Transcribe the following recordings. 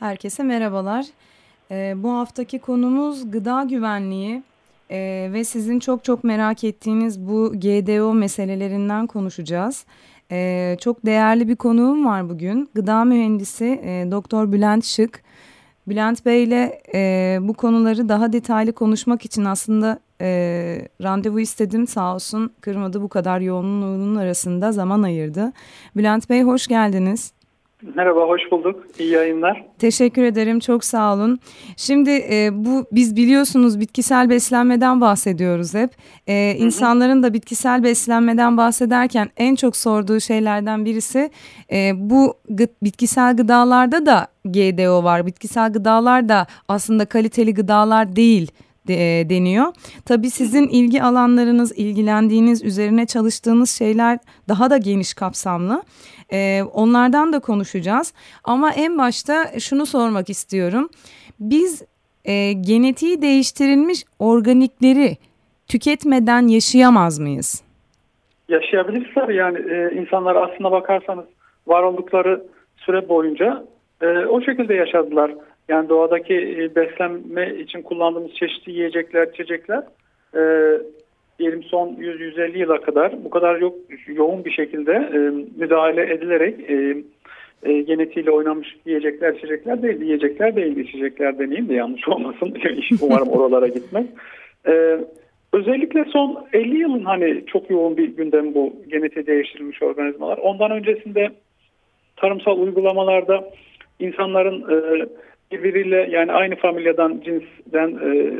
Herkese merhabalar. Ee, bu haftaki konumuz gıda güvenliği ee, ve sizin çok çok merak ettiğiniz bu GDO meselelerinden konuşacağız. Ee, çok değerli bir konuğum var bugün. Gıda mühendisi e, Doktor Bülent Şık. Bülent Bey ile e, bu konuları daha detaylı konuşmak için aslında e, randevu istedim sağ olsun kırmadı bu kadar yoğunluğunun arasında zaman ayırdı. Bülent Bey hoş geldiniz. Merhaba, hoş bulduk. İyi yayınlar. Teşekkür ederim, çok sağ olun. Şimdi e, bu biz biliyorsunuz bitkisel beslenmeden bahsediyoruz hep. E, insanların da bitkisel beslenmeden bahsederken en çok sorduğu şeylerden birisi e, bu gı bitkisel gıdalarda da GDO var. Bitkisel gıdalar da aslında kaliteli gıdalar değil de, deniyor. Tabii sizin ilgi alanlarınız, ilgilendiğiniz, üzerine çalıştığınız şeyler daha da geniş kapsamlı. Ee, onlardan da konuşacağız. Ama en başta şunu sormak istiyorum. Biz e, genetiği değiştirilmiş organikleri tüketmeden yaşayamaz mıyız? Yaşayabiliriz tabii yani e, insanlar aslına bakarsanız var oldukları süre boyunca e, o şekilde yaşadılar. Yani doğadaki e, beslenme için kullandığımız çeşitli yiyecekler, içecekler e, diyelim son 100-150 yıla kadar bu kadar yok yoğun bir şekilde e, müdahale edilerek e, e, genetiğiyle oynanmış yiyecekler, içecekler değil, yiyecekler değil, içecekler demeyeyim de yanlış olmasın. Umarım oralara gitmez. E, özellikle son 50 yılın hani çok yoğun bir gündem bu genetiği değiştirilmiş organizmalar. Ondan öncesinde tarımsal uygulamalarda insanların e, birbiriyle yani aynı familyadan cinsden e,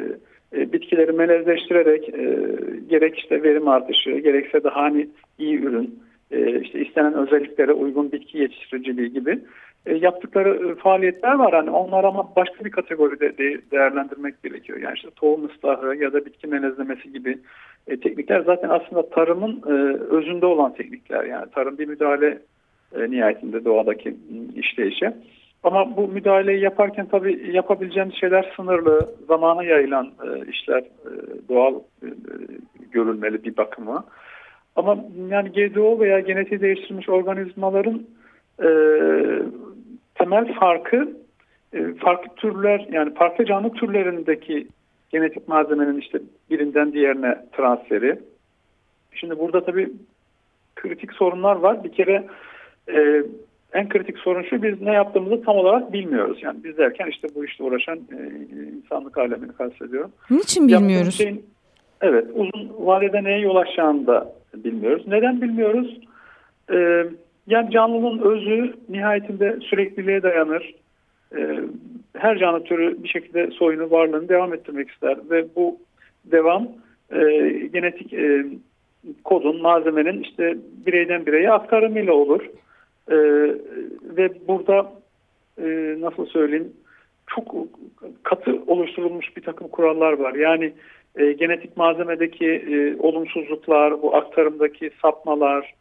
e, bitkileri melezleştirerek e, gerek işte verim artışı gerekse daha hani iyi ürün e, işte istenen özelliklere uygun bitki yetiştiriciliği gibi e, yaptıkları e, faaliyetler var. Hani onlar ama başka bir kategoride de değerlendirmek gerekiyor. Yani işte tohum ıslahı ya da bitki melezlemesi gibi e, teknikler zaten aslında tarımın e, özünde olan teknikler. Yani tarım bir müdahale e, nihayetinde doğadaki işleyişe. Ama bu müdahaleyi yaparken tabii yapabileceğimiz şeyler sınırlı, zamana yayılan e, işler e, doğal e, görülmeli bir bakıma. Ama yani GDO veya genetiği değiştirilmiş organizmaların e, temel farkı e, farklı türler yani farklı canlı türlerindeki genetik malzemenin işte birinden diğerine transferi. Şimdi burada tabii kritik sorunlar var. Bir kere e, en kritik sorun şu biz ne yaptığımızı tam olarak bilmiyoruz. Yani biz derken işte bu işte uğraşan e, insanlık alemini kastediyorum. Niçin bilmiyoruz? Şeyin, evet uzun vadede neye yol açacağını da bilmiyoruz. Neden bilmiyoruz? Ee, yani canlının özü nihayetinde sürekliliğe dayanır. Ee, her canlı türü bir şekilde soyunu, varlığını devam ettirmek ister. Ve bu devam e, genetik e, kodun, malzemenin işte bireyden bireye aktarımıyla olur. E, ve burada e, nasıl söyleyeyim çok katı oluşturulmuş bir takım kurallar var. Yani e, genetik malzemedeki e, olumsuzluklar, bu aktarımdaki sapmalar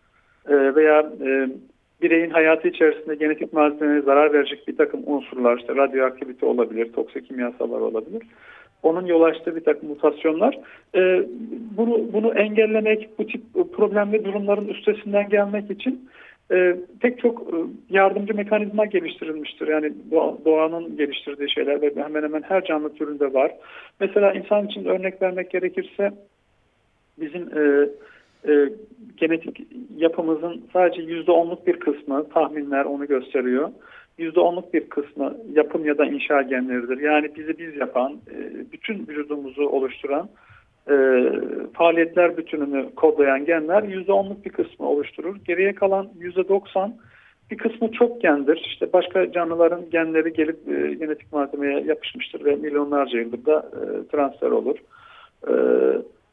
e, veya e, bireyin hayatı içerisinde genetik malzemeye zarar verecek bir takım unsurlar, işte radyoaktivite olabilir, toksikimyasallar olabilir. Onun yol açtığı bir takım mutasyonlar. E, bunu, bunu engellemek, bu tip problemli durumların üstesinden gelmek için e, pek çok e, yardımcı mekanizma geliştirilmiştir. Yani doğanın geliştirdiği şeyler ve hemen hemen her canlı türünde var. Mesela insan için örnek vermek gerekirse bizim e, e, genetik yapımızın sadece yüzde onluk bir kısmı tahminler onu gösteriyor. Yüzde onluk bir kısmı yapım ya da inşa genleridir. Yani bizi biz yapan, e, bütün vücudumuzu oluşturan e, faaliyetler bütününü kodlayan genler %10'luk bir kısmı oluşturur. Geriye kalan %90 bir kısmı çok gendir. İşte başka canlıların genleri gelip e, genetik malzemeye yapışmıştır ve milyonlarca yıldır da e, transfer olur. E,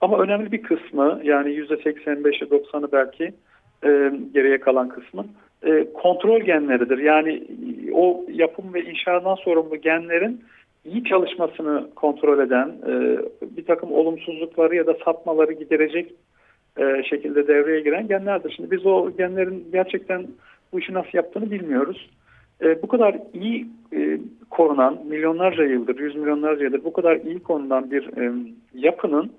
ama önemli bir kısmı yani %85'i 90'ı belki e, geriye kalan kısmı e, kontrol genleridir. Yani o yapım ve inşaattan sorumlu genlerin iyi çalışmasını kontrol eden, e, bir takım olumsuzlukları ya da sapmaları giderecek e, şekilde devreye giren genlerdir. Şimdi biz o genlerin gerçekten bu işi nasıl yaptığını bilmiyoruz. E, bu kadar iyi korunan, milyonlarca yıldır, yüz milyonlarca yıldır bu kadar iyi korunan bir yapının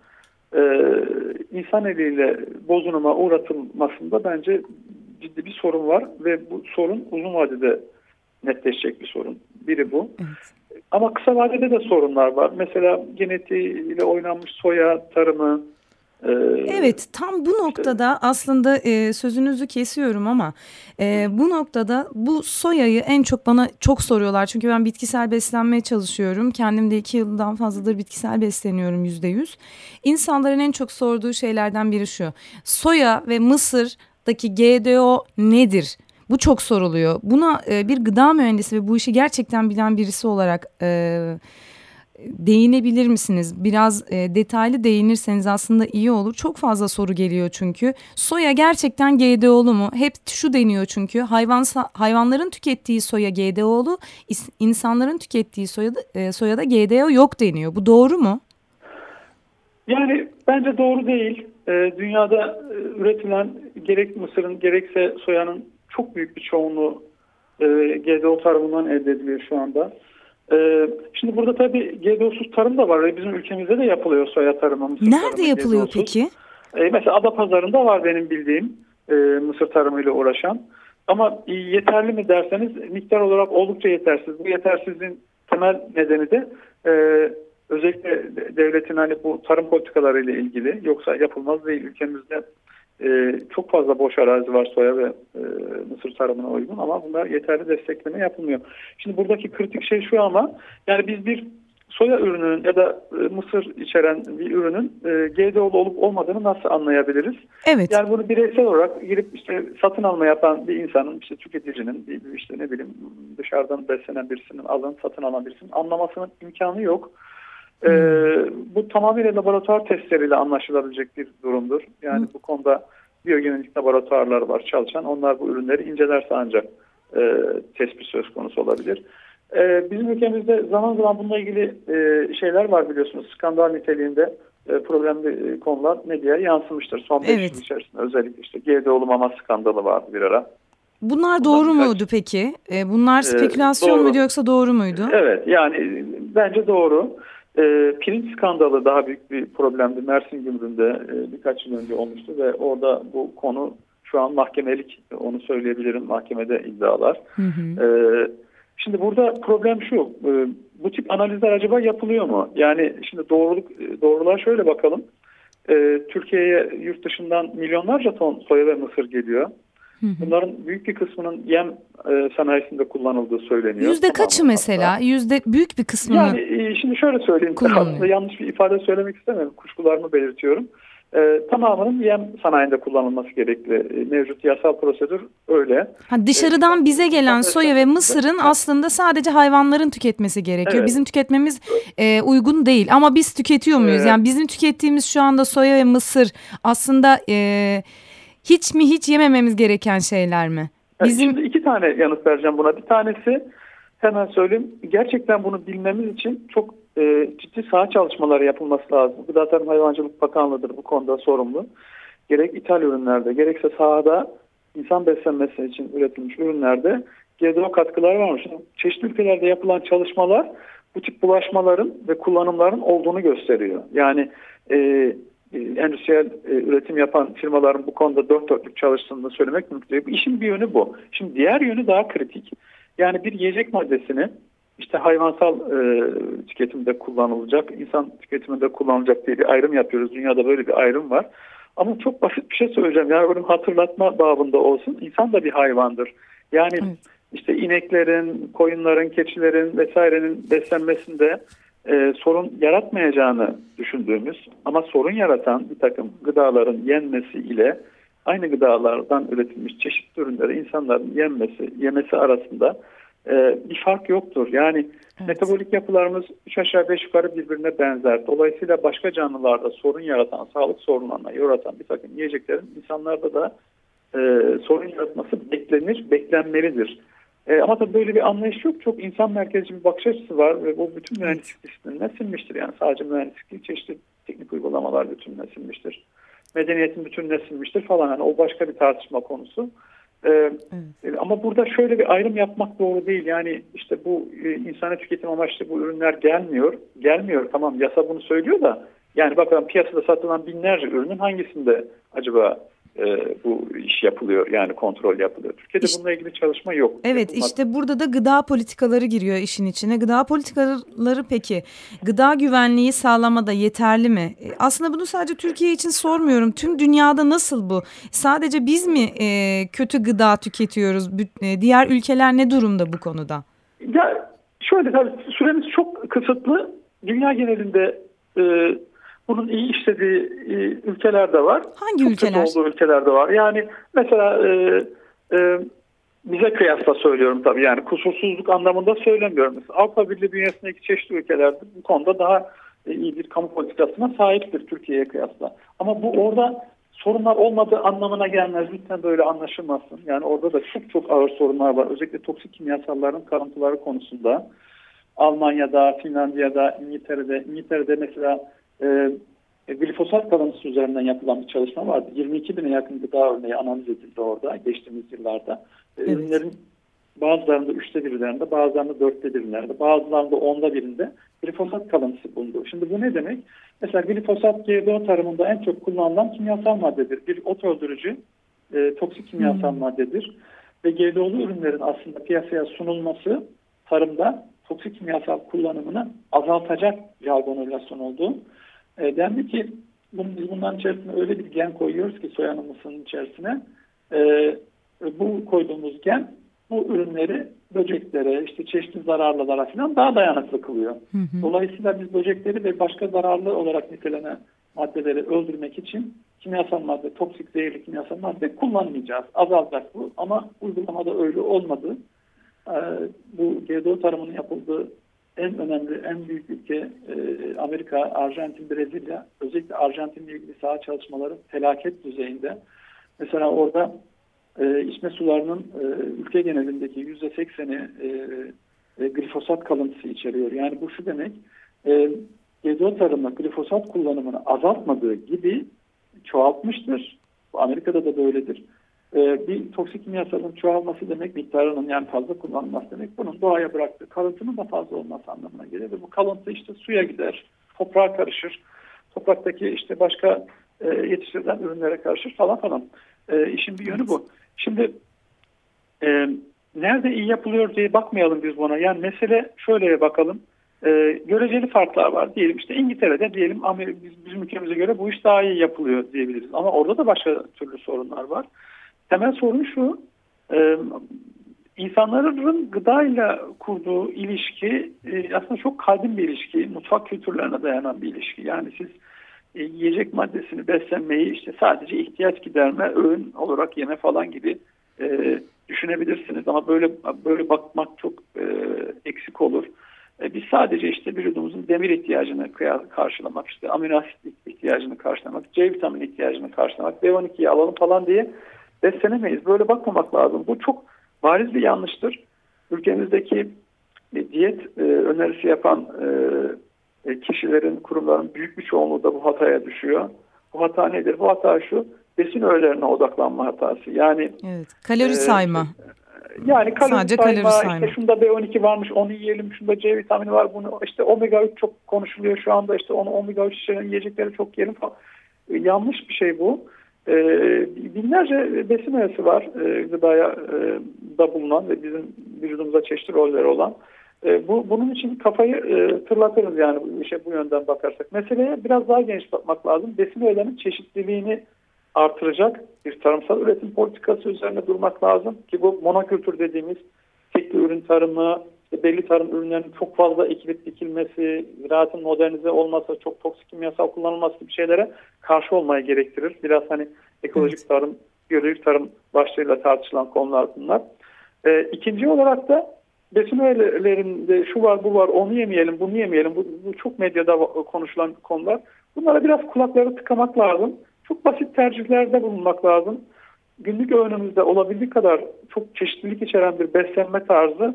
insan eliyle bozunuma uğratılmasında bence ciddi bir sorun var ve bu sorun uzun vadede netleşecek bir sorun. Biri bu. Evet. Ama kısa vadede de sorunlar var. Mesela genetiğiyle oynanmış soya tarımı, ee, evet tam bu noktada aslında e, sözünüzü kesiyorum ama e, bu noktada bu soyayı en çok bana çok soruyorlar. Çünkü ben bitkisel beslenmeye çalışıyorum. Kendim de iki yıldan fazladır bitkisel besleniyorum yüzde yüz. İnsanların en çok sorduğu şeylerden biri şu. Soya ve mısırdaki GDO nedir? Bu çok soruluyor. Buna e, bir gıda mühendisi ve bu işi gerçekten bilen birisi olarak... E, değinebilir misiniz? Biraz e, detaylı değinirseniz aslında iyi olur. Çok fazla soru geliyor çünkü. Soya gerçekten GDO'lu mu? Hep şu deniyor çünkü. Hayvan hayvanların tükettiği soya GDO'lu, insanların tükettiği soyada, e, soyada GDO yok deniyor. Bu doğru mu? Yani bence doğru değil. E, dünyada e, üretilen gerek mısırın gerekse soyanın çok büyük bir çoğunluğu e, GDO tarımından elde ediliyor şu anda. Ee, şimdi burada tabii GDO'suz tarım da var. Bizim ülkemizde de yapılıyor soya tarımı. Mısır Nerede tarımı, yapılıyor GDO'suz. peki? Ee, mesela Ada Pazarı'nda var benim bildiğim e, mısır tarımıyla uğraşan. Ama yeterli mi derseniz miktar olarak oldukça yetersiz. Bu yetersizliğin temel nedeni de e, özellikle devletin hani bu tarım politikalarıyla ilgili yoksa yapılmaz değil ülkemizde e, çok fazla boş arazi var soya ve e, mısır tarımına uygun ama bunlar yeterli destekleme yapılmıyor. Şimdi buradaki kritik şey şu ama yani biz bir soya ürününün ya da e, mısır içeren bir ürünün e, GDO'lu olup olmadığını nasıl anlayabiliriz? Evet. Yani bunu bireysel olarak girip işte satın alma yapan bir insanın işte tüketicinin bir işte ne bileyim dışarıdan beslenen birisinin alın satın alan birisinin anlamasının imkanı yok. Ee, bu tamamıyla laboratuvar testleriyle anlaşılabilecek bir durumdur. Yani Hı. bu konuda biyogenetik laboratuvarlar var çalışan. Onlar bu ürünleri incelerse ancak e, tespit söz konusu olabilir. E, bizim ülkemizde zaman zaman bununla ilgili e, şeyler var biliyorsunuz. Skandal niteliğinde e, problemli e, konular medyaya yansımıştır. Son 5 evet. yıl içerisinde özellikle işte GDO'lu mama skandalı vardı bir ara. Bunlar doğru Bundan muydu peki? E, bunlar e, spekülasyon ee, muydu yoksa doğru muydu? Evet yani bence doğru. E, pirinç skandalı daha büyük bir problemdi. Mersin Gümrüğü'nde e, birkaç yıl önce olmuştu ve orada bu konu şu an mahkemelik onu söyleyebilirim. Mahkemede iddialar. Hı hı. E, şimdi burada problem şu. E, bu tip analizler acaba yapılıyor mu? Yani şimdi doğruluk doğruluğa şöyle bakalım. E, Türkiye'ye yurt dışından milyonlarca ton soya ve mısır geliyor. Bunların büyük bir kısmının yem e, sanayisinde kullanıldığı söyleniyor. Yüzde kaçı mesela? Yüzde büyük bir kısmını Yani e, şimdi şöyle söyleyeyim. Aslında yanlış bir ifade söylemek istemiyorum. Kuşkularımı belirtiyorum. E, tamamının yem sanayinde kullanılması gerekli. E, mevcut yasal prosedür öyle. Ha, dışarıdan e, bize gelen soya ve mısırın aslında sadece hayvanların tüketmesi gerekiyor. Evet. Bizim tüketmemiz e, uygun değil ama biz tüketiyor muyuz? Evet. Yani bizim tükettiğimiz şu anda soya ve mısır aslında... E, hiç mi hiç yemememiz gereken şeyler mi? Bizim... Şimdi iki tane yanıt vereceğim buna. Bir tanesi hemen söyleyeyim. Gerçekten bunu bilmemiz için çok e, ciddi saha çalışmaları yapılması lazım. Gıda Tarım Hayvancılık Bakanlığı'dır bu konuda sorumlu. Gerek ithal ürünlerde gerekse sahada insan beslenmesi için üretilmiş ürünlerde GDO katkıları varmış. Çeşitli ülkelerde yapılan çalışmalar bu tip bulaşmaların ve kullanımların olduğunu gösteriyor. Yani e, endüstriyel e, üretim yapan firmaların bu konuda dört dörtlük çalıştığını söylemek mümkün değil. İşin bir yönü bu. Şimdi diğer yönü daha kritik. Yani bir yiyecek maddesini işte hayvansal e, tüketimde kullanılacak, insan tüketiminde kullanılacak diye bir ayrım yapıyoruz. Dünyada böyle bir ayrım var. Ama çok basit bir şey söyleyeceğim. Yani bunu hatırlatma babında olsun. İnsan da bir hayvandır. Yani evet. işte ineklerin, koyunların, keçilerin vesairenin beslenmesinde e, sorun yaratmayacağını düşündüğümüz ama sorun yaratan bir takım gıdaların yenmesi ile aynı gıdalardan üretilmiş çeşitli ürünleri insanların yenmesi, yemesi arasında e, bir fark yoktur. Yani evet. metabolik yapılarımız üç aşağı beş yukarı birbirine benzer. Dolayısıyla başka canlılarda sorun yaratan, sağlık sorunlarına yaratan bir takım yiyeceklerin insanlarda da e, sorun yaratması beklenir, beklenmelidir. E, ama tabii böyle bir anlayış yok. Çok insan merkezci bir bakış açısı var ve bu bütün mühendislik disiplinine sinmiştir. Yani sadece mühendislik değil, çeşitli teknik uygulamalar bütününe sinmiştir. Medeniyetin bütününe sinmiştir falan. Yani o başka bir tartışma konusu. Ee, evet. Ama burada şöyle bir ayrım yapmak doğru değil. Yani işte bu e, insana tüketim amaçlı bu ürünler gelmiyor. Gelmiyor tamam yasa bunu söylüyor da yani bakalım piyasada satılan binlerce ürünün hangisinde acaba e, bu iş yapılıyor yani kontrol yapılıyor. Türkiye'de işte, bununla ilgili çalışma yok. Evet Yapılmaz. işte burada da gıda politikaları giriyor işin içine. Gıda politikaları peki gıda güvenliği sağlamada yeterli mi? E, aslında bunu sadece Türkiye için sormuyorum. Tüm dünyada nasıl bu? Sadece biz mi e, kötü gıda tüketiyoruz? E, diğer ülkeler ne durumda bu konuda? Ya şöyle tabii süremiz çok kısıtlı. Dünya genelinde e, bunun iyi işlediği e, ülkeler de var. Hangi Çok ülkeler? olduğu ülkeler de var. Yani mesela e, e, bize kıyasla söylüyorum tabii yani kusursuzluk anlamında söylemiyorum. Mesela Avrupa Birliği bünyesindeki çeşitli ülkeler bu konuda daha e, iyi bir kamu politikasına sahiptir Türkiye'ye kıyasla. Ama bu orada sorunlar olmadığı anlamına gelmez. Lütfen böyle anlaşılmasın. Yani orada da çok çok ağır sorunlar var. Özellikle toksik kimyasalların kalıntıları konusunda. Almanya'da, Finlandiya'da, İngiltere'de, İngiltere'de mesela e, glifosat kalıntısı üzerinden yapılan bir çalışma vardı. 22 bine yakın gıda örneği analiz edildi orada geçtiğimiz yıllarda. E, evet. Ürünlerin bazılarında üçte birlerinde, bazılarında dörtte birlerinde, bazılarında onda birinde glifosat kalıntısı bulundu. Şimdi bu ne demek? Mesela glifosat GDO tarımında en çok kullanılan kimyasal maddedir. Bir ot öldürücü, e, toksik kimyasal hmm. maddedir. Ve GDO'lu ürünlerin aslında piyasaya sunulması tarımda toksik kimyasal kullanımını azaltacak jargonuyla sunuldu. E, dendi ki biz bunların içerisine öyle bir gen koyuyoruz ki soya mısırının içerisine e, bu koyduğumuz gen bu ürünleri böceklere, işte çeşitli zararlılara falan daha dayanıklı kılıyor. Hı hı. Dolayısıyla biz böcekleri ve başka zararlı olarak nitelenen maddeleri öldürmek için kimyasal madde, toksik zehirli kimyasal madde kullanmayacağız. Azalacak bu ama uygulamada öyle olmadı. Ee, bu GDO tarımının yapıldığı en önemli, en büyük ülke e, Amerika, Arjantin, Brezilya. Özellikle Arjantin'le ilgili saha çalışmaları felaket düzeyinde. Mesela orada e, içme sularının e, ülke genelindeki yüzde sekseni e, glifosat kalıntısı içeriyor. Yani bu şu demek, e, GDO tarımı glifosat kullanımını azaltmadığı gibi çoğaltmıştır. Amerika'da da böyledir. Ee, bir toksik kimyasalın çoğalması demek miktarının yani fazla kullanılması demek. Bunun doğaya bıraktığı kalıntının da fazla olması anlamına gelir. Ve bu kalıntı işte suya gider, toprağa karışır. Topraktaki işte başka e, yetiştirilen ürünlere karışır falan falan. E, işin bir yönü bu. Şimdi e, nerede iyi yapılıyor diye bakmayalım biz buna. Yani mesele şöyle bakalım. E, göreceli farklar var. Diyelim işte İngiltere'de diyelim bizim ülkemize göre bu iş daha iyi yapılıyor diyebiliriz. Ama orada da başka türlü sorunlar var. Temel sorun şu, e, insanların gıdayla kurduğu ilişki e, aslında çok kadim bir ilişki, mutfak kültürlerine dayanan bir ilişki. Yani siz e, yiyecek maddesini beslenmeyi işte sadece ihtiyaç giderme, öğün olarak yeme falan gibi e, düşünebilirsiniz. Ama böyle böyle bakmak çok e, eksik olur. E, biz sadece işte vücudumuzun demir ihtiyacını karşılamak, işte amino asit ihtiyacını karşılamak, C vitamini ihtiyacını karşılamak, B12'yi alalım falan diye beslenemeyiz. Böyle bakmamak lazım. Bu çok bariz bir yanlıştır. Ülkemizdeki e, diyet e, önerisi yapan e, e, kişilerin, kurumların büyük bir çoğunluğu da bu hataya düşüyor. Bu hata nedir? Bu hata şu, besin öğelerine odaklanma hatası. Yani evet, kalori e, sayma. Yani kalori Sadece sayma, kalori sayma. Işte şunda B12 varmış onu yiyelim, şunda C vitamini var bunu işte omega 3 çok konuşuluyor şu anda işte onu omega 3 içeren yiyecekleri çok yiyelim falan. E, yanlış bir şey bu. E, binlerce besin öğesi var e, gıdaya e, da bulunan ve bizim vücudumuza çeşitli rolleri olan. E, bu Bunun için kafayı e, tırlatırız yani bu işe bu yönden bakarsak. Meseleye biraz daha geniş bakmak lazım. Besin öğelerinin çeşitliliğini artıracak bir tarımsal üretim politikası üzerine durmak lazım. Ki bu monokültür dediğimiz tekli ürün tarımı, işte belli tarım ürünlerinin çok fazla ekilip dikilmesi, ziraatın modernize olması, çok toksik kimyasal kullanılması gibi şeylere karşı olmaya gerektirir. Biraz hani ekolojik evet. tarım, biyolojik tarım başlığıyla tartışılan konular bunlar. Ee, ikinci olarak da besin öğelerinde şu var bu var onu yemeyelim bunu yemeyelim bu, bu çok medyada konuşulan konular. Bunlara biraz kulakları tıkamak lazım. Çok basit tercihlerde bulunmak lazım. Günlük öğünümüzde olabildiği kadar çok çeşitlilik içeren bir beslenme tarzı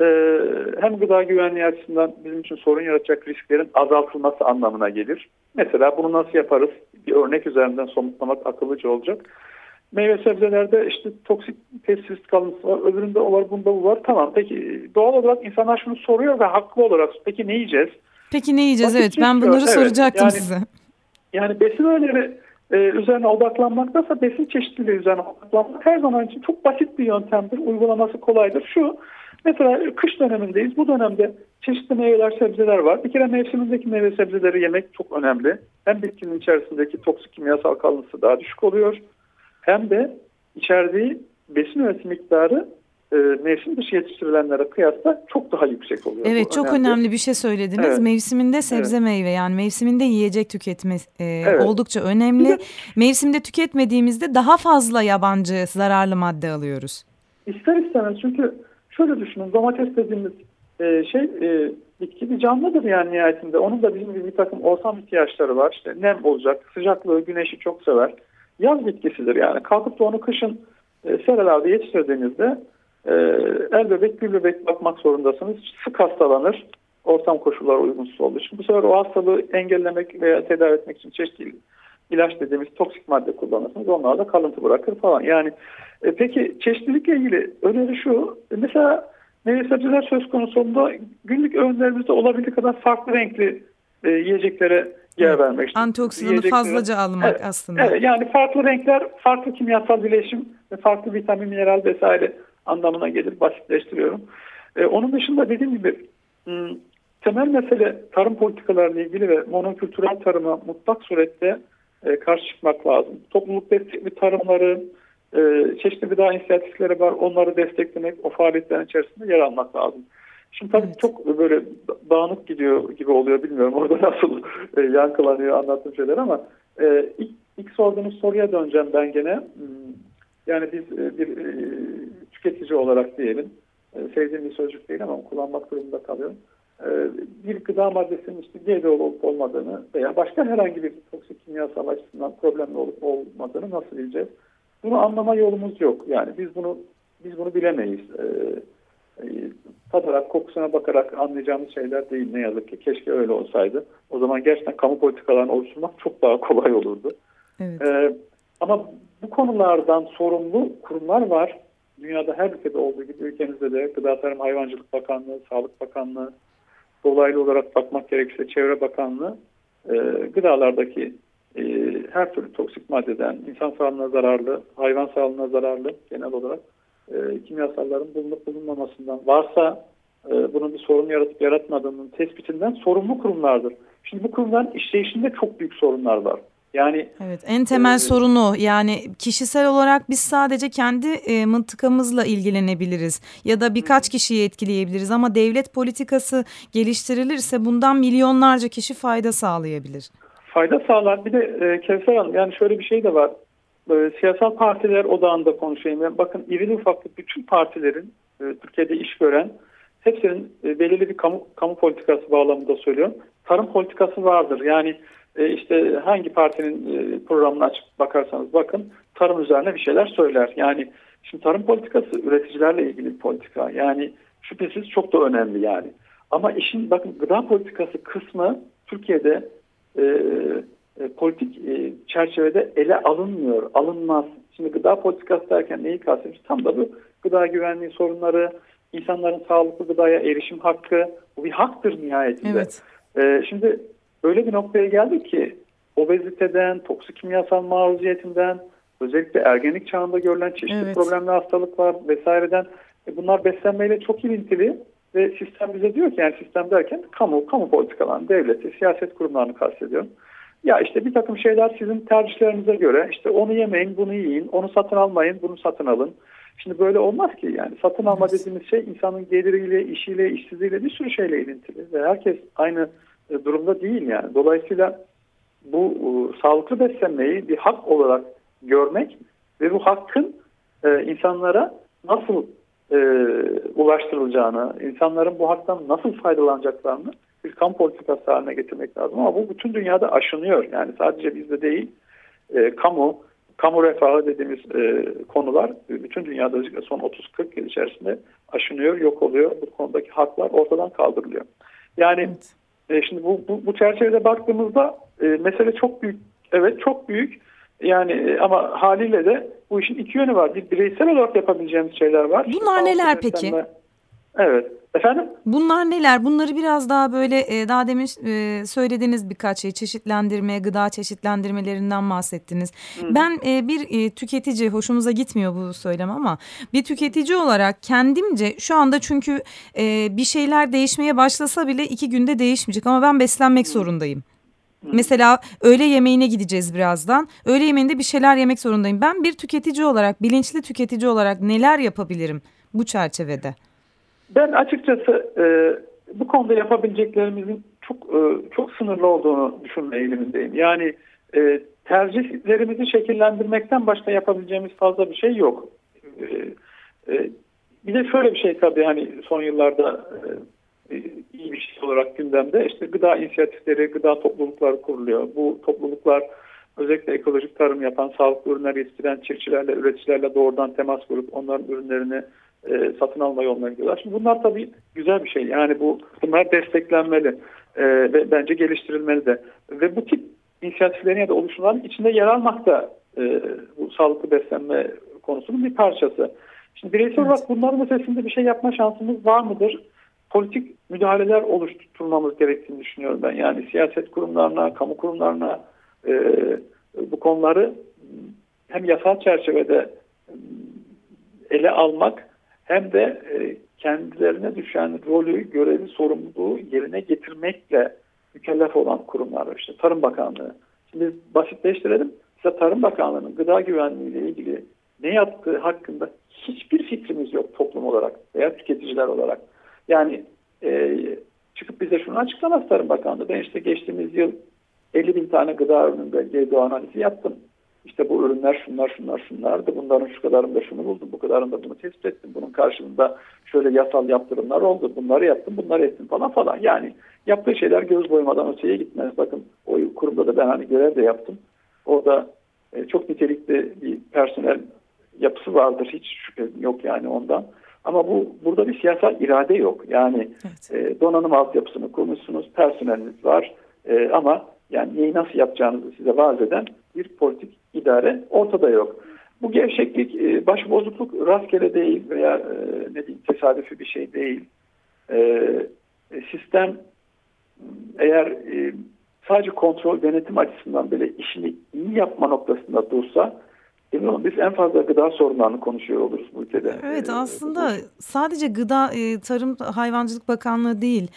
ee, hem gıda güvenliği açısından bizim için sorun yaratacak risklerin azaltılması anlamına gelir. Mesela bunu nasıl yaparız? Bir örnek üzerinden somutlamak akıllıca olacak. Meyve sebzelerde işte toksik pestisit kalıntısı var, öbüründe o var, bunda bu var. Tamam peki doğal olarak insanlar şunu soruyor ve haklı olarak peki ne yiyeceğiz? Peki ne yiyeceğiz? Vakit evet ben bunları evet, soracaktım yani, size. Yani besin öğeleri e, üzerine odaklanmaktansa besin çeşitliliği üzerine odaklanmak her zaman için çok basit bir yöntemdir. Uygulaması kolaydır. Şu mesela kış dönemindeyiz. Bu dönemde çeşitli meyveler, sebzeler var. Bir kere mevsimindeki meyve sebzeleri yemek çok önemli. Hem bitkinin içerisindeki toksik kimyasal kalıntısı daha düşük oluyor. Hem de içerdiği besin üretimi miktarı e, mevsim dışı yetiştirilenlere kıyasla çok daha yüksek oluyor. Evet Bu çok önemli. önemli bir şey söylediniz. Evet. Mevsiminde sebze evet. meyve yani mevsiminde yiyecek tüketme e, evet. oldukça önemli. De, Mevsimde tüketmediğimizde daha fazla yabancı zararlı madde alıyoruz. İster istemez çünkü şöyle düşünün domates dediğimiz e, şey e, bitki bir canlıdır yani nihayetinde. Onun da bizim gibi bir takım ortam ihtiyaçları var. İşte nem olacak, sıcaklığı, güneşi çok sever. Yaz bitkisidir yani. Kalkıp da onu kışın e, serelerde yetiştirdiğinizde e, el bebek gül bebek bakmak zorundasınız. Sık hastalanır ortam koşulları uygunsuz olduğu için. Bu sefer o hastalığı engellemek veya tedavi etmek için çeşitli ilaç dediğimiz toksik madde kullanırsınız. Onlar da kalıntı bırakır falan. Yani e, peki çeşitlilikle ilgili öneri şu. Mesela meyve sebzeler söz konusu olduğunda günlük öğünlerimizde olabildiği kadar farklı renkli e, yiyeceklere yer vermek. Antioksidanı fazlaca almak evet, aslında. Evet, yani farklı renkler, farklı kimyasal bileşim ve farklı vitamin, mineral vesaire anlamına gelir. Basitleştiriyorum. E, onun dışında dediğim gibi temel mesele tarım politikalarıyla ilgili ve monokültürel tarıma mutlak surette e, karşı çıkmak lazım. Topluluk destekli tarımları, e, çeşitli gıda inisiyatifleri var. Onları desteklemek, o faaliyetlerin içerisinde yer almak lazım. Şimdi tabii evet. çok böyle dağınık gidiyor gibi oluyor bilmiyorum orada nasıl e, yankılanıyor anlattığım şeyler ama e, ilk, ilk sorduğunuz soruya döneceğim ben gene. Hmm, yani biz e, bir e, tüketici olarak diyelim, e, sevdiğim bir sözcük değil ama kullanmak durumunda kalıyorum. E, bir gıda maddesinin işte GDO olup olmadığını veya başka herhangi bir toksik kimyasal açısından problemli olup olmadığını nasıl bileceğiz? Bunu anlama yolumuz yok. Yani biz bunu biz bunu bilemeyiz. E, e, tadarak, kokusuna bakarak anlayacağımız şeyler değil ne yazık ki. Keşke öyle olsaydı. O zaman gerçekten kamu politikalarını oluşturmak çok daha kolay olurdu. Evet. E, ama bu konulardan sorumlu kurumlar var. Dünyada her ülkede olduğu gibi ülkemizde de Gıda Tarım Hayvancılık Bakanlığı, Sağlık Bakanlığı, dolaylı olarak bakmak gerekirse Çevre Bakanlığı e, gıdalardaki e, her türlü toksik maddeden insan sağlığına zararlı, hayvan sağlığına zararlı genel olarak e, kimyasalların bulunup bulunmamasından varsa e, bunun bir sorun yaratıp yaratmadığının tespitinden sorumlu kurumlardır. Şimdi bu kurumların işleyişinde çok büyük sorunlar var. Yani Evet, en temel e, sorunu yani kişisel olarak biz sadece kendi e, mıntıkamızla ilgilenebiliriz ya da birkaç kişiyi etkileyebiliriz ama devlet politikası geliştirilirse bundan milyonlarca kişi fayda sağlayabilir. Fayda sağlar. Bir de e, Kevser Hanım yani şöyle bir şey de var. E, siyasal partiler odağında konuşayım. Yani bakın irili ufaklı bütün partilerin e, Türkiye'de iş gören hepsinin e, belirli bir kamu, kamu politikası bağlamında söylüyorum. Tarım politikası vardır. Yani e, işte hangi partinin e, programını açıp bakarsanız bakın tarım üzerine bir şeyler söyler. Yani şimdi tarım politikası üreticilerle ilgili bir politika. Yani şüphesiz çok da önemli yani. Ama işin bakın gıda politikası kısmı Türkiye'de e, e, politik e, çerçevede ele alınmıyor, alınmaz. Şimdi gıda politikası derken neyi kastediyoruz? Tam da bu gıda güvenliği sorunları, insanların sağlıklı gıdaya erişim hakkı, bu bir haktır nihayetinde. Evet. E, şimdi öyle bir noktaya geldik ki obeziteden, toksik kimyasal maruziyetinden, özellikle ergenlik çağında görülen çeşitli evet. problemli hastalıklar vesaireden e, bunlar beslenmeyle çok ilintili ve sistem bize diyor ki yani sistem derken kamu, kamu politikalarını, devleti, siyaset kurumlarını kastediyorum. Ya işte bir takım şeyler sizin tercihlerinize göre işte onu yemeyin, bunu yiyin, onu satın almayın, bunu satın alın. Şimdi böyle olmaz ki yani satın alma dediğimiz şey insanın geliriyle, işiyle, işsizliğiyle bir sürü şeyle ilintili ve herkes aynı e, durumda değil yani. Dolayısıyla bu e, sağlıklı beslenmeyi bir hak olarak görmek ve bu hakkın e, insanlara nasıl e, ulaştırılacağını, insanların bu haktan nasıl faydalanacaklarını bir kamu politikası haline getirmek lazım. Ama bu bütün dünyada aşınıyor. Yani sadece bizde değil, e, kamu, kamu refahı dediğimiz e, konular bütün dünyada son 30-40 yıl içerisinde aşınıyor, yok oluyor. Bu konudaki haklar ortadan kaldırılıyor. Yani evet. E, şimdi bu, bu, bu çerçevede baktığımızda e, mesele çok büyük. Evet çok büyük. Yani e, ama haliyle de bu işin iki yönü var. Bir bireysel olarak yapabileceğimiz şeyler var. Bunlar neler peki? Evet. Efendim? Bunlar neler? Bunları biraz daha böyle e, daha demin e, söylediğiniz birkaç şey çeşitlendirme, gıda çeşitlendirmelerinden bahsettiniz. Hı. Ben bir tüketici, hoşumuza gitmiyor bu söylem ama bir tüketici olarak kendimce şu anda çünkü bir şeyler değişmeye başlasa bile iki günde değişmeyecek ama ben beslenmek Hı. zorundayım. Mesela öğle yemeğine gideceğiz birazdan. Öğle yemeğinde bir şeyler yemek zorundayım. Ben bir tüketici olarak, bilinçli tüketici olarak neler yapabilirim bu çerçevede? Ben açıkçası e, bu konuda yapabileceklerimizin çok e, çok sınırlı olduğunu düşünme eğilimindeyim. Yani e, tercihlerimizi şekillendirmekten başka yapabileceğimiz fazla bir şey yok. E, e, bir de şöyle bir şey tabii hani son yıllarda e, iyi bir şey olarak gündemde işte gıda inisiyatifleri, gıda toplulukları kuruluyor. Bu topluluklar özellikle ekolojik tarım yapan, sağlıklı ürünler yetiştiren çiftçilerle, üreticilerle doğrudan temas kurup onların ürünlerini e, satın alma yoluna gidiyorlar. Şimdi bunlar tabii güzel bir şey. Yani bu bunlar desteklenmeli e, ve bence geliştirilmeli de. Ve bu tip inisiyatiflerin ya da oluşumların içinde yer almak da e, bu sağlıklı beslenme konusunun bir parçası. Şimdi bireysel olarak bunların ötesinde bir şey yapma şansımız var mıdır? Politik müdahaleler oluşturmamız gerektiğini düşünüyorum ben. Yani siyaset kurumlarına, kamu kurumlarına e, bu konuları hem yasal çerçevede ele almak hem de e, kendilerine düşen rolü, görevi, sorumluluğu yerine getirmekle mükellef olan kurumlar. İşte Tarım Bakanlığı. Şimdi basitleştirelim. Size Tarım Bakanlığı'nın gıda güvenliği ile ilgili ne yaptığı hakkında hiçbir fikrimiz yok toplum olarak veya tüketiciler olarak. Yani e, çıkıp bize şunu açıklamaz Tarım Bakanlığı. Ben işte geçtiğimiz yıl 50 bin tane gıda ürününde GDO analizi yaptım. İşte bu ürünler şunlar şunlar şunlardı. Bunların şu kadarında şunu buldum. Bu kadarında bunu tespit ettim. Bunun karşılığında şöyle yasal yaptırımlar oldu. Bunları yaptım. Bunları ettim falan falan. Yani yaptığı şeyler göz boyamadan öteye gitmez. Bakın o kurumda da ben hani görev de yaptım. Orada e, çok nitelikli bir personel yapısı vardır. Hiç şüphem yok yani ondan. Ama bu burada bir siyasal irade yok. Yani evet. e, donanım altyapısını kurmuşsunuz, personeliniz var e, ama yani neyi nasıl yapacağınızı size vaaz eden bir politik idare ortada yok. Bu gevşeklik, e, başbozukluk rastgele değil veya e, ne diyeyim tesadüfi bir şey değil. E, sistem eğer sadece kontrol denetim açısından böyle işini iyi yapma noktasında dursa Emin olun biz en fazla gıda sorunlarını konuşuyor oluruz bu ülkede. Evet aslında sadece gıda Tarım Hayvancılık Bakanlığı değil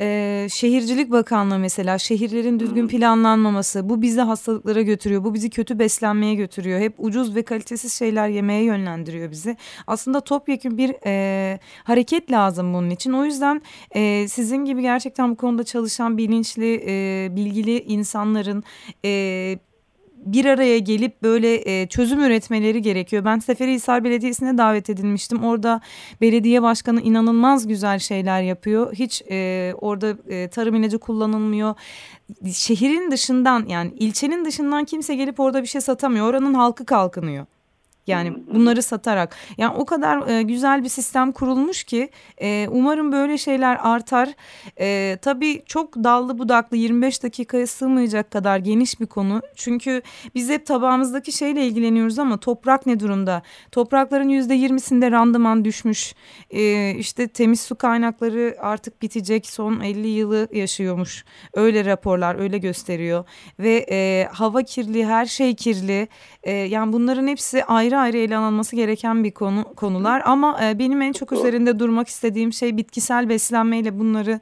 e, şehircilik bakanlığı mesela şehirlerin düzgün planlanmaması bu bizi hastalıklara götürüyor. Bu bizi kötü beslenmeye götürüyor. Hep ucuz ve kalitesiz şeyler yemeye yönlendiriyor bizi. Aslında topyekun bir e, hareket lazım bunun için. O yüzden e, sizin gibi gerçekten bu konuda çalışan bilinçli, e, bilgili insanların e, bir araya gelip böyle e, çözüm üretmeleri gerekiyor. Ben Seferihisar Belediyesi'ne davet edilmiştim. Orada belediye başkanı inanılmaz güzel şeyler yapıyor. Hiç e, orada e, tarım ilacı kullanılmıyor. Şehrin dışından yani ilçenin dışından kimse gelip orada bir şey satamıyor. Oranın halkı kalkınıyor. Yani bunları satarak. Yani o kadar e, güzel bir sistem kurulmuş ki e, umarım böyle şeyler artar. E, tabii çok dallı budaklı 25 dakikaya sığmayacak kadar geniş bir konu. Çünkü biz hep tabağımızdaki şeyle ilgileniyoruz ama toprak ne durumda? Toprakların %20'sinde randıman düşmüş. E, işte temiz su kaynakları artık bitecek. Son 50 yılı yaşıyormuş. Öyle raporlar öyle gösteriyor. Ve e, hava kirli, her şey kirli. E, yani bunların hepsi ayrı ayrı ele alınması gereken bir konu konular ama e, benim en çok üzerinde durmak istediğim şey bitkisel beslenmeyle bunları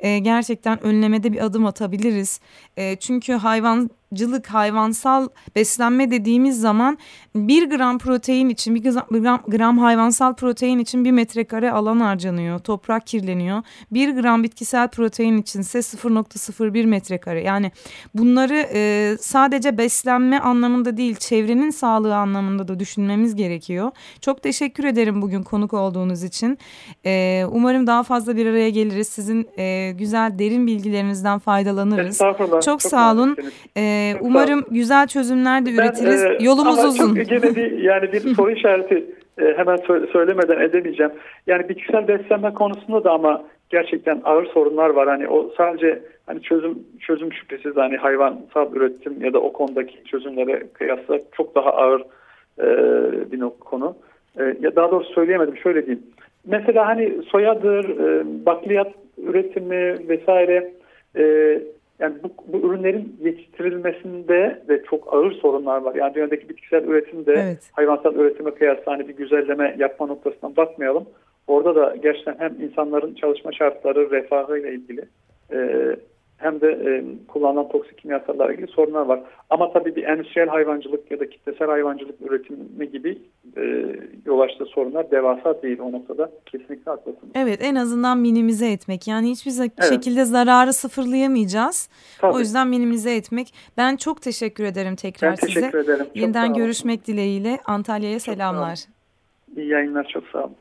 e, gerçekten önlemede bir adım atabiliriz. E, çünkü hayvan cılık hayvansal beslenme dediğimiz zaman bir gram protein için bir gram, gram hayvansal protein için bir metrekare alan harcanıyor. Toprak kirleniyor. Bir gram bitkisel protein içinse 0.01 metrekare. Yani bunları e, sadece beslenme anlamında değil çevrenin sağlığı anlamında da düşünmemiz gerekiyor. Çok teşekkür ederim bugün konuk olduğunuz için. E, umarım daha fazla bir araya geliriz. Sizin e, güzel derin bilgilerinizden faydalanırız. Çok, çok sağ olun. Ee, umarım güzel çözümler de üretiriz. Ben, e, Yolumuz ama uzun. Çok gene bir, yani bir soru işareti e, hemen söylemeden edemeyeceğim. Yani bitkisel beslenme konusunda da ama gerçekten ağır sorunlar var. Hani o sadece hani çözüm çözüm şüphesiz hani hayvansal üretim ya da o konudaki çözümlere kıyasla çok daha ağır e, bir konu. E, ya daha doğrusu söyleyemedim. Şöyle diyeyim. mesela hani soyadır, e, bakliyat üretimi vesaire e, yani bu, bu ürünlerin yetiştirilmesinde de çok ağır sorunlar var. Yani dünyadaki bitkisel üretimde Evet. hayvansal üretime kıyasla hani bir güzelleme yapma noktasından bakmayalım. Orada da gerçekten hem insanların çalışma şartları, refahı ile ilgili e, hem de e, kullanılan toksik kimyasallarla ilgili sorunlar var. Ama tabii bir endüstriyel hayvancılık ya da kitlesel hayvancılık üretimi gibi e, yol açtığı sorunlar devasa değil o noktada. Kesinlikle haklısınız. Evet en azından minimize etmek. Yani hiçbir Evet. şekilde zararı sıfırlayamayacağız. Tabii. O yüzden minimize etmek. Ben çok teşekkür ederim tekrar ben teşekkür size. ederim. Çok sağ Yeniden görüşmek dileğiyle Antalya'ya selamlar. İyi yayınlar. Çok sağ olun.